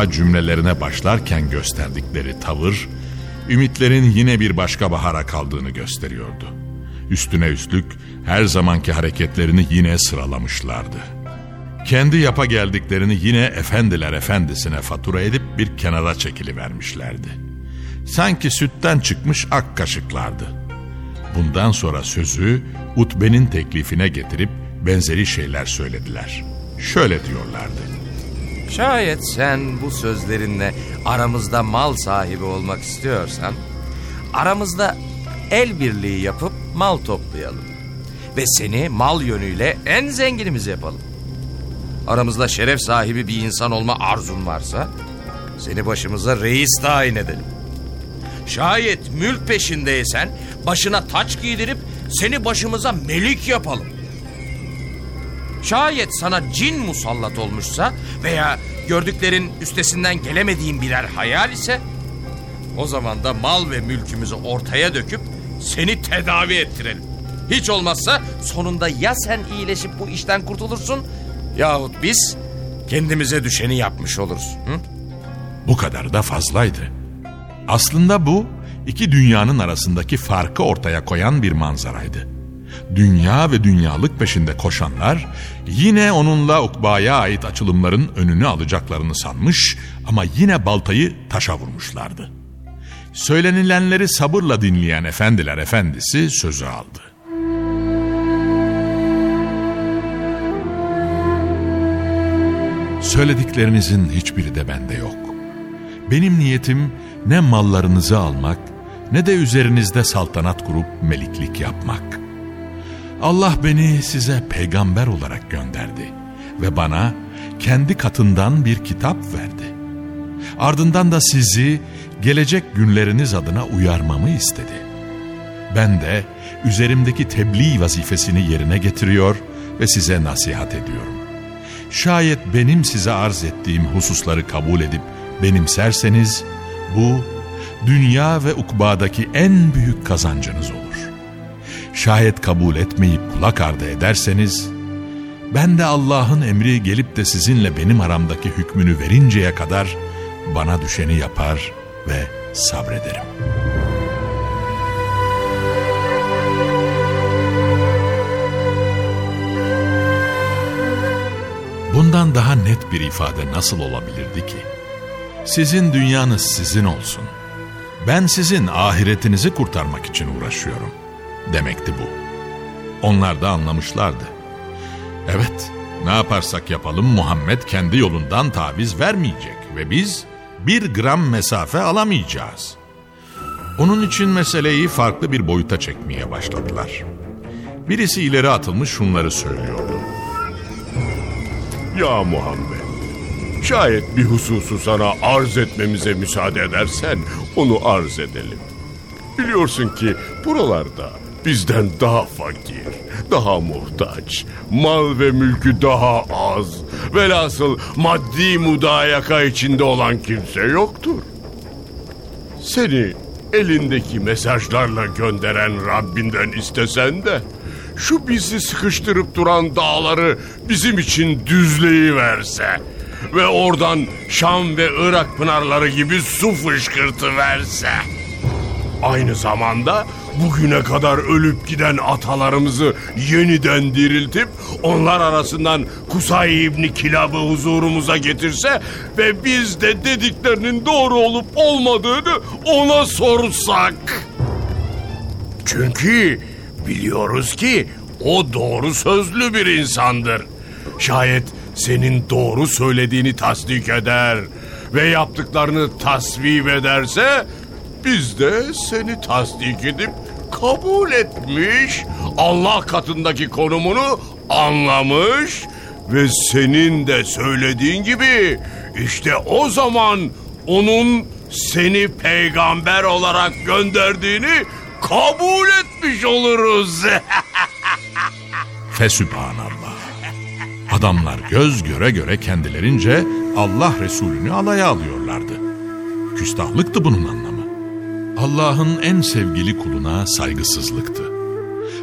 Daha cümlelerine başlarken gösterdikleri tavır, ümitlerin yine bir başka bahara kaldığını gösteriyordu. Üstüne üstlük her zamanki hareketlerini yine sıralamışlardı. Kendi yapa geldiklerini yine efendiler efendisine fatura edip bir kenara çekili vermişlerdi. Sanki sütten çıkmış ak kaşıklardı. Bundan sonra sözü Utbe'nin teklifine getirip benzeri şeyler söylediler. Şöyle diyorlardı. Şayet sen bu sözlerinle aramızda mal sahibi olmak istiyorsan... ...aramızda el birliği yapıp mal toplayalım. Ve seni mal yönüyle en zenginimiz yapalım. Aramızda şeref sahibi bir insan olma arzun varsa... ...seni başımıza reis tayin edelim. Şayet mülk peşindeysen başına taç giydirip seni başımıza melik yapalım. Şayet sana cin musallat olmuşsa veya gördüklerin üstesinden gelemediğin birer hayal ise o zaman da mal ve mülkümüzü ortaya döküp seni tedavi ettirelim. Hiç olmazsa sonunda ya sen iyileşip bu işten kurtulursun yahut biz kendimize düşeni yapmış oluruz. Hı? Bu kadar da fazlaydı. Aslında bu iki dünyanın arasındaki farkı ortaya koyan bir manzaraydı. Dünya ve dünyalık peşinde koşanlar yine onunla ukbaya ait açılımların önünü alacaklarını sanmış ama yine baltayı taşa vurmuşlardı. Söylenilenleri sabırla dinleyen efendiler efendisi sözü aldı. Söylediklerinizin hiçbiri de bende yok. Benim niyetim ne mallarınızı almak ne de üzerinizde saltanat kurup meliklik yapmak. Allah beni size peygamber olarak gönderdi ve bana kendi katından bir kitap verdi. Ardından da sizi gelecek günleriniz adına uyarmamı istedi. Ben de üzerimdeki tebliğ vazifesini yerine getiriyor ve size nasihat ediyorum. Şayet benim size arz ettiğim hususları kabul edip benimserseniz bu dünya ve ukbadaki en büyük kazancınız olur. Şayet kabul etmeyip kulak ardı ederseniz ben de Allah'ın emri gelip de sizinle benim aramdaki hükmünü verinceye kadar bana düşeni yapar ve sabrederim. Bundan daha net bir ifade nasıl olabilirdi ki? Sizin dünyanız sizin olsun. Ben sizin ahiretinizi kurtarmak için uğraşıyorum. Demekti bu. Onlar da anlamışlardı. Evet, ne yaparsak yapalım Muhammed kendi yolundan taviz vermeyecek ve biz bir gram mesafe alamayacağız. Onun için meseleyi farklı bir boyuta çekmeye başladılar. Birisi ileri atılmış şunları söylüyordu. Ya Muhammed, şayet bir hususu sana arz etmemize müsaade edersen onu arz edelim. Biliyorsun ki buralarda bizden daha fakir, daha muhtaç, mal ve mülkü daha az, velhasıl maddi mudayaka içinde olan kimse yoktur. Seni elindeki mesajlarla gönderen Rabbinden istesen de şu bizi sıkıştırıp duran dağları bizim için düzleyiverse ve oradan Şam ve Irak pınarları gibi su fışkırtı verse. Aynı zamanda bugüne kadar ölüp giden atalarımızı yeniden diriltip onlar arasından Kusay İbni Kilab'ı huzurumuza getirse ve biz de dediklerinin doğru olup olmadığını ona sorsak. Çünkü biliyoruz ki o doğru sözlü bir insandır. Şayet senin doğru söylediğini tasdik eder ve yaptıklarını tasvip ederse biz de seni tasdik edip kabul etmiş, Allah katındaki konumunu anlamış ve senin de söylediğin gibi işte o zaman onun seni peygamber olarak gönderdiğini kabul etmiş oluruz. Fesübhanallah. Adamlar göz göre göre kendilerince Allah Resulünü alaya alıyorlardı. Küstahlıktı bunun anlamı. Allah'ın en sevgili kuluna saygısızlıktı.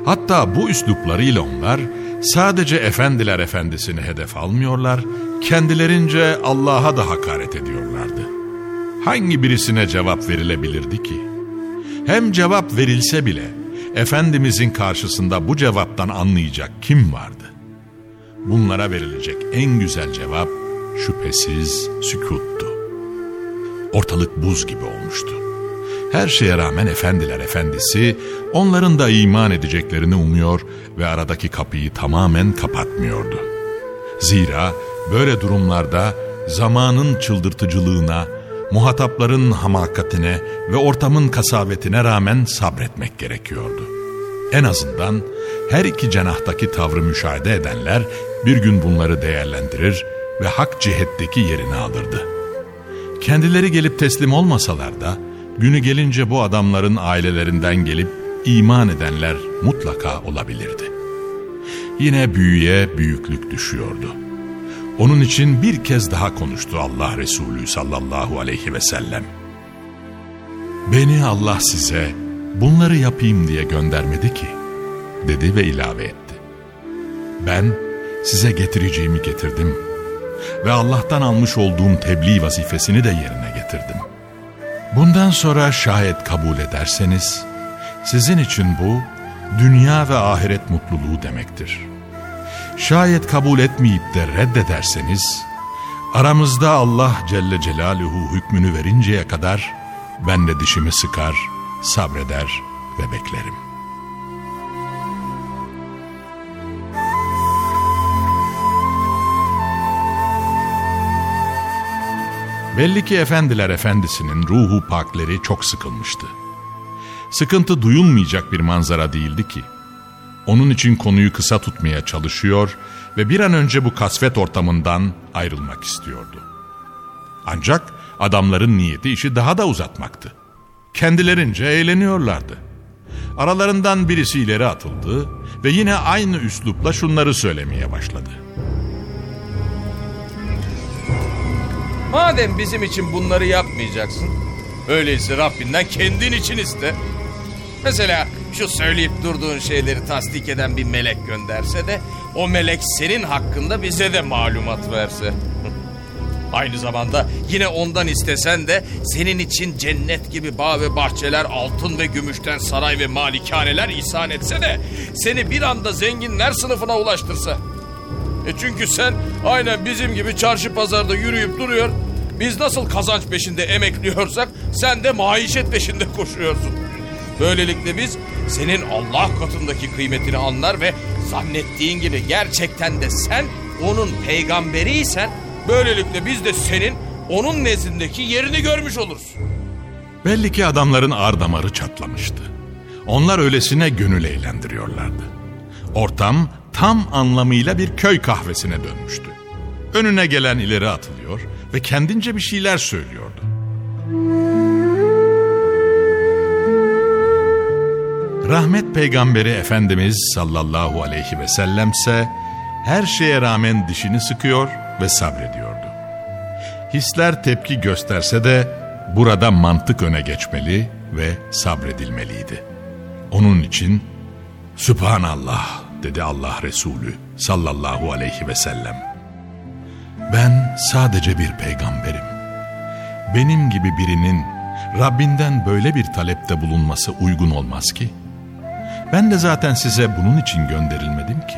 Hatta bu üsluplarıyla onlar sadece efendiler efendisini hedef almıyorlar, kendilerince Allah'a da hakaret ediyorlardı. Hangi birisine cevap verilebilirdi ki? Hem cevap verilse bile Efendimizin karşısında bu cevaptan anlayacak kim vardı? Bunlara verilecek en güzel cevap şüphesiz sükuttu. Ortalık buz gibi olmuştu. Her şeye rağmen efendiler efendisi onların da iman edeceklerini umuyor ve aradaki kapıyı tamamen kapatmıyordu. Zira böyle durumlarda zamanın çıldırtıcılığına, muhatapların hamakatine ve ortamın kasavetine rağmen sabretmek gerekiyordu. En azından her iki cenahtaki tavrı müşahede edenler bir gün bunları değerlendirir ve hak cihetteki yerini alırdı. Kendileri gelip teslim olmasalar da günü gelince bu adamların ailelerinden gelip iman edenler mutlaka olabilirdi. Yine büyüye büyüklük düşüyordu. Onun için bir kez daha konuştu Allah Resulü sallallahu aleyhi ve sellem. Beni Allah size bunları yapayım diye göndermedi ki, dedi ve ilave etti. Ben size getireceğimi getirdim ve Allah'tan almış olduğum tebliğ vazifesini de yerine getirdim. Bundan sonra şayet kabul ederseniz, sizin için bu dünya ve ahiret mutluluğu demektir. Şayet kabul etmeyip de reddederseniz, aramızda Allah Celle Celaluhu hükmünü verinceye kadar ben de dişimi sıkar, sabreder ve beklerim. Belli ki efendiler efendisinin ruhu pakleri çok sıkılmıştı. Sıkıntı duyulmayacak bir manzara değildi ki. Onun için konuyu kısa tutmaya çalışıyor ve bir an önce bu kasvet ortamından ayrılmak istiyordu. Ancak adamların niyeti işi daha da uzatmaktı. Kendilerince eğleniyorlardı. Aralarından birisi ileri atıldı ve yine aynı üslupla şunları söylemeye başladı. Madem bizim için bunları yapmayacaksın, öyleyse Rabbinden kendin için iste. Mesela şu söyleyip durduğun şeyleri tasdik eden bir melek gönderse de o melek senin hakkında bize de malumat verse. Aynı zamanda yine ondan istesen de senin için cennet gibi bağ ve bahçeler, altın ve gümüşten saray ve malikaneler ihsan etse de seni bir anda zenginler sınıfına ulaştırsa. E çünkü sen aynen bizim gibi çarşı pazarda yürüyüp duruyor. Biz nasıl kazanç peşinde emekliyorsak sen de maişet peşinde koşuyorsun. Böylelikle biz senin Allah katındaki kıymetini anlar ve zannettiğin gibi gerçekten de sen onun peygamberiysen böylelikle biz de senin onun nezdindeki yerini görmüş oluruz. Belli ki adamların ar damarı çatlamıştı. Onlar öylesine gönül eğlendiriyorlardı. Ortam tam anlamıyla bir köy kahvesine dönmüştü. Önüne gelen ileri atılıyor ve kendince bir şeyler söylüyordu. Rahmet peygamberi Efendimiz sallallahu aleyhi ve sellemse her şeye rağmen dişini sıkıyor ve sabrediyordu. Hisler tepki gösterse de burada mantık öne geçmeli ve sabredilmeliydi. Onun için Sübhanallah dedi Allah Resulü sallallahu aleyhi ve sellem. Ben sadece bir peygamberim. Benim gibi birinin Rabbinden böyle bir talepte bulunması uygun olmaz ki. Ben de zaten size bunun için gönderilmedim ki.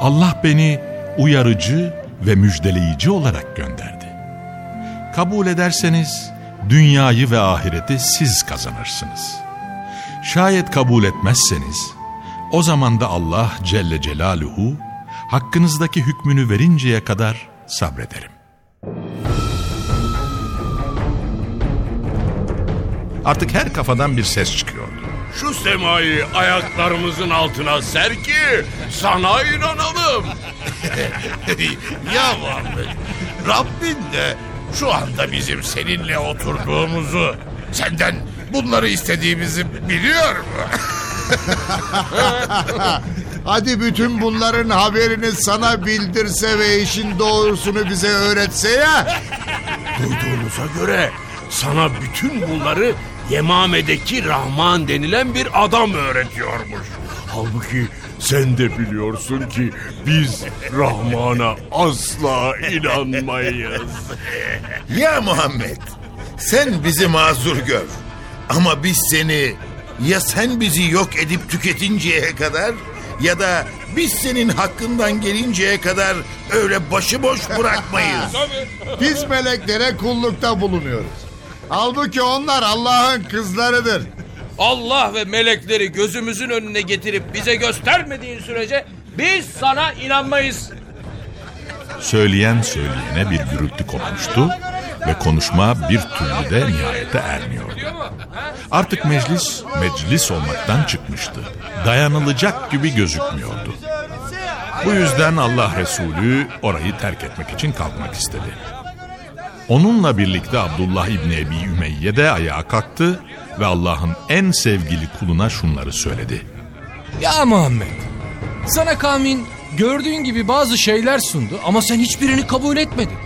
Allah beni uyarıcı ve müjdeleyici olarak gönderdi. Kabul ederseniz dünyayı ve ahireti siz kazanırsınız. Şayet kabul etmezseniz o zaman da Allah Celle Celaluhu hakkınızdaki hükmünü verinceye kadar sabrederim. Artık her kafadan bir ses çıkıyordu. Şu semayı ayaklarımızın altına ser ki sana inanalım. ya Muhammed, Rabbin de şu anda bizim seninle oturduğumuzu, senden bunları istediğimizi biliyor mu? Hadi bütün bunların haberini sana bildirse ve işin doğrusunu bize öğretse ya. Duyduğumuza göre sana bütün bunları Yemame'deki Rahman denilen bir adam öğretiyormuş. Halbuki sen de biliyorsun ki biz Rahman'a asla inanmayız. Ya Muhammed, sen bizi mazur gör. Ama biz seni ya sen bizi yok edip tüketinceye kadar ya da biz senin hakkından gelinceye kadar öyle başıboş bırakmayız. Biz meleklere kullukta bulunuyoruz. Halbuki onlar Allah'ın kızlarıdır. Allah ve melekleri gözümüzün önüne getirip bize göstermediğin sürece biz sana inanmayız. Söyleyen söyleyene bir gürültü kopmuştu ve konuşma bir türlü de nihayete ermiyordu. Artık meclis meclis olmaktan çıkmıştı. Dayanılacak gibi gözükmüyordu. Bu yüzden Allah Resulü orayı terk etmek için kalkmak istedi. Onunla birlikte Abdullah İbni Ebi Ümeyye de ayağa kalktı ve Allah'ın en sevgili kuluna şunları söyledi. Ya Muhammed, sana kavmin gördüğün gibi bazı şeyler sundu ama sen hiçbirini kabul etmedin.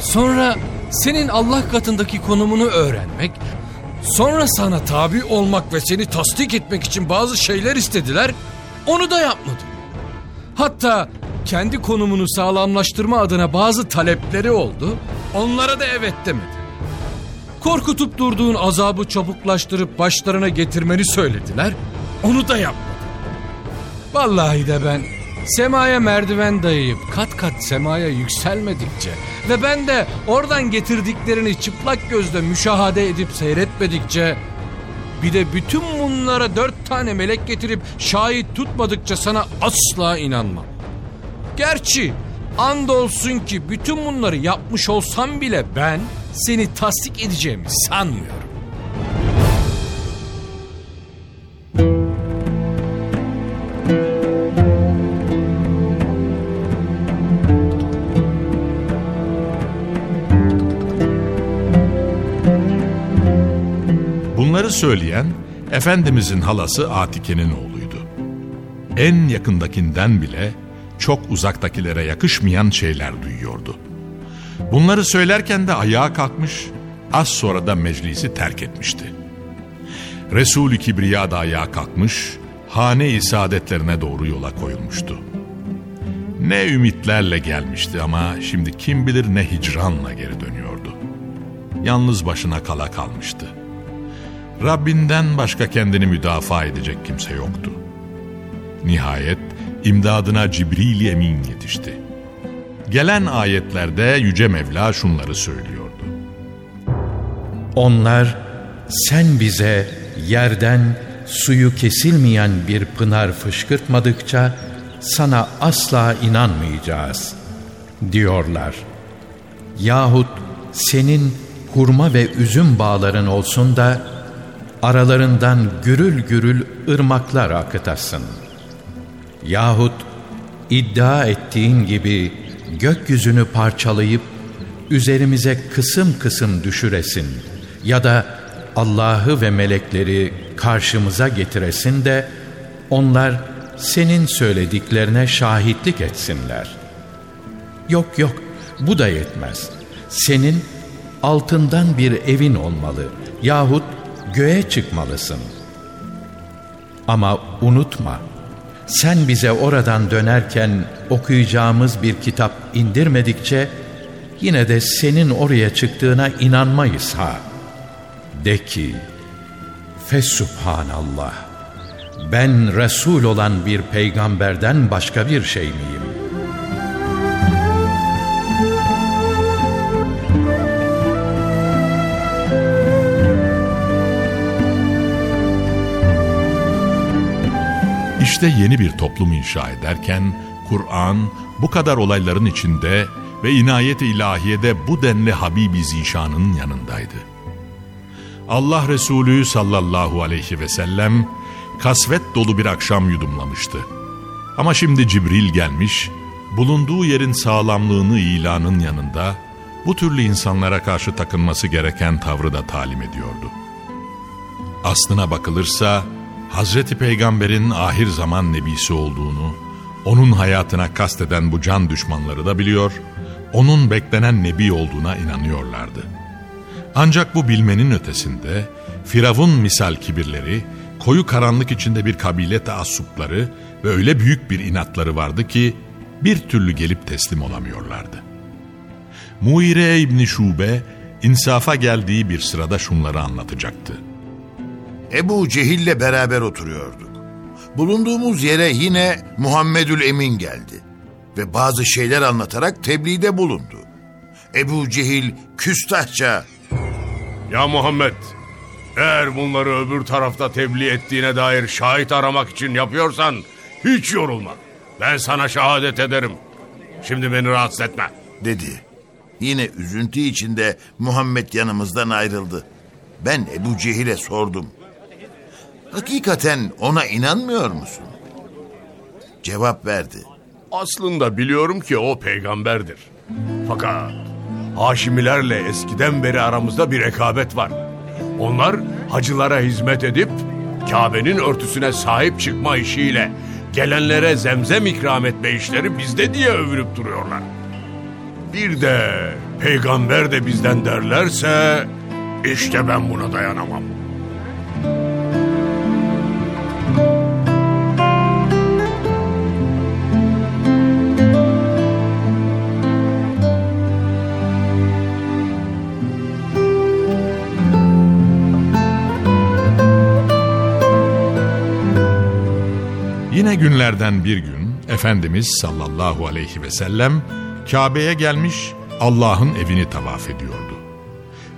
Sonra senin Allah katındaki konumunu öğrenmek, sonra sana tabi olmak ve seni tasdik etmek için bazı şeyler istediler, onu da yapmadın. Hatta kendi konumunu sağlamlaştırma adına bazı talepleri oldu, onlara da evet demedi. Korkutup durduğun azabı çabuklaştırıp başlarına getirmeni söylediler, onu da yapmadın. Vallahi de ben semaya merdiven dayayıp kat kat semaya yükselmedikçe ve ben de oradan getirdiklerini çıplak gözle müşahede edip seyretmedikçe bir de bütün bunlara dört tane melek getirip şahit tutmadıkça sana asla inanmam. Gerçi andolsun ki bütün bunları yapmış olsam bile ben seni tasdik edeceğimi sanmıyorum. Söyleyen Efendimizin halası Atike'nin oğluydu. En yakındakinden bile çok uzaktakilere yakışmayan şeyler duyuyordu. Bunları söylerken de ayağa kalkmış, az sonra da meclisi terk etmişti. Resul-i Kibriya da ayağa kalkmış, hane-i saadetlerine doğru yola koyulmuştu. Ne ümitlerle gelmişti ama şimdi kim bilir ne hicranla geri dönüyordu. Yalnız başına kala kalmıştı. Rabbinden başka kendini müdafaa edecek kimse yoktu. Nihayet imdadına Cibril Emin yetişti. Gelen ayetlerde Yüce Mevla şunları söylüyordu. Onlar sen bize yerden suyu kesilmeyen bir pınar fışkırtmadıkça sana asla inanmayacağız diyorlar. Yahut senin hurma ve üzüm bağların olsun da aralarından gürül gürül ırmaklar akıtasın. Yahut iddia ettiğin gibi gökyüzünü parçalayıp üzerimize kısım kısım düşüresin ya da Allah'ı ve melekleri karşımıza getiresin de onlar senin söylediklerine şahitlik etsinler. Yok yok bu da yetmez. Senin altından bir evin olmalı yahut göğe çıkmalısın. Ama unutma, sen bize oradan dönerken okuyacağımız bir kitap indirmedikçe yine de senin oraya çıktığına inanmayız ha. De ki, Fesubhanallah, ben Resul olan bir peygamberden başka bir şey miyim? İşte yeni bir toplum inşa ederken Kur'an bu kadar olayların içinde ve inayet-i ilahiyede bu denli Habibi Zişan'ın yanındaydı. Allah Resulü sallallahu aleyhi ve sellem kasvet dolu bir akşam yudumlamıştı. Ama şimdi Cibril gelmiş, bulunduğu yerin sağlamlığını ilanın yanında bu türlü insanlara karşı takınması gereken tavrı da talim ediyordu. Aslına bakılırsa Hazreti Peygamber'in ahir zaman nebisi olduğunu, onun hayatına kasteden bu can düşmanları da biliyor, onun beklenen nebi olduğuna inanıyorlardı. Ancak bu bilmenin ötesinde Firavun misal kibirleri, koyu karanlık içinde bir kabile taassupları ve öyle büyük bir inatları vardı ki bir türlü gelip teslim olamıyorlardı. Muire İbni Şube insafa geldiği bir sırada şunları anlatacaktı. Ebu Cehil'le beraber oturuyorduk. Bulunduğumuz yere yine Muhammedül Emin geldi ve bazı şeyler anlatarak tebliğde bulundu. Ebu Cehil küstahça Ya Muhammed, eğer bunları öbür tarafta tebliğ ettiğine dair şahit aramak için yapıyorsan hiç yorulma. Ben sana şehadet ederim. Şimdi beni rahatsız etme. dedi. Yine üzüntü içinde Muhammed yanımızdan ayrıldı. Ben Ebu Cehil'e sordum. Hakikaten ona inanmıyor musun? Cevap verdi. Aslında biliyorum ki o peygamberdir. Fakat Haşimilerle eskiden beri aramızda bir rekabet var. Onlar hacılara hizmet edip Kabe'nin örtüsüne sahip çıkma işiyle gelenlere zemzem ikram etme işleri bizde diye övünüp duruyorlar. Bir de peygamber de bizden derlerse işte ben buna dayanamam. Günlerden bir gün Efendimiz sallallahu aleyhi ve sellem Kabe'ye gelmiş Allah'ın evini tavaf ediyordu.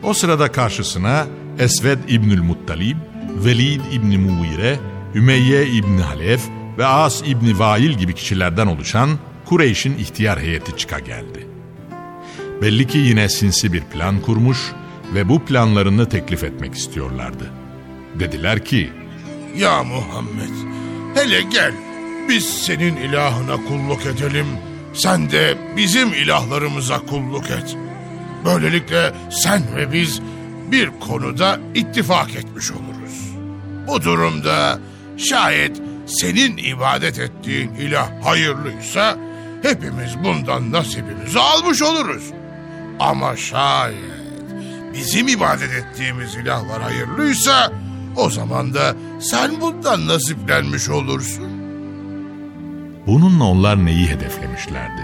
O sırada karşısına Esved İbnül Muttalib, Velid İbni Muire, Ümeyye İbni Halef ve As İbni Vail gibi kişilerden oluşan Kureyş'in ihtiyar heyeti çıka geldi. Belli ki yine sinsi bir plan kurmuş ve bu planlarını teklif etmek istiyorlardı. Dediler ki, Ya Muhammed hele gel biz senin ilahına kulluk edelim. Sen de bizim ilahlarımıza kulluk et. Böylelikle sen ve biz bir konuda ittifak etmiş oluruz. Bu durumda şayet senin ibadet ettiğin ilah hayırlıysa hepimiz bundan nasibimizi almış oluruz. Ama şayet bizim ibadet ettiğimiz ilahlar hayırlıysa o zaman da sen bundan nasiplenmiş olursun. Bununla onlar neyi hedeflemişlerdi?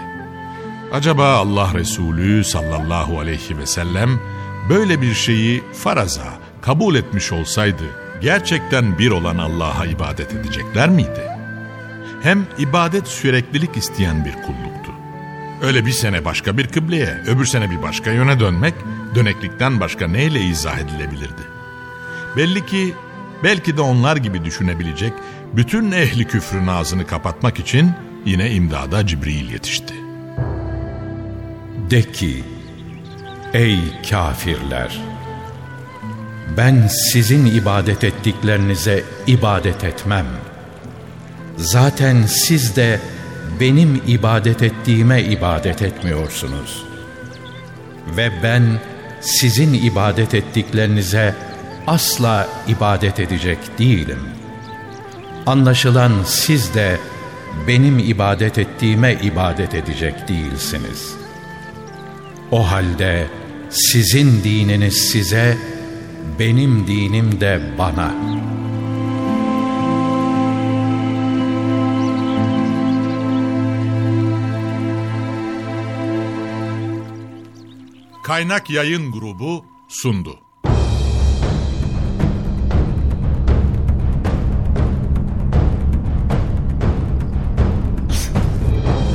Acaba Allah Resulü sallallahu aleyhi ve sellem böyle bir şeyi faraza kabul etmiş olsaydı gerçekten bir olan Allah'a ibadet edecekler miydi? Hem ibadet süreklilik isteyen bir kulluktu. Öyle bir sene başka bir kıbleye, öbür sene bir başka yöne dönmek, döneklikten başka neyle izah edilebilirdi? Belli ki belki de onlar gibi düşünebilecek bütün ehli küfrün ağzını kapatmak için yine imdada Cibril yetişti. De ki, ey kafirler! Ben sizin ibadet ettiklerinize ibadet etmem. Zaten siz de benim ibadet ettiğime ibadet etmiyorsunuz. Ve ben sizin ibadet ettiklerinize asla ibadet edecek değilim. Anlaşılan siz de benim ibadet ettiğime ibadet edecek değilsiniz. O halde sizin dininiz size, benim dinim de bana.'' Kaynak Yayın Grubu sundu.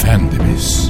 Efendimiz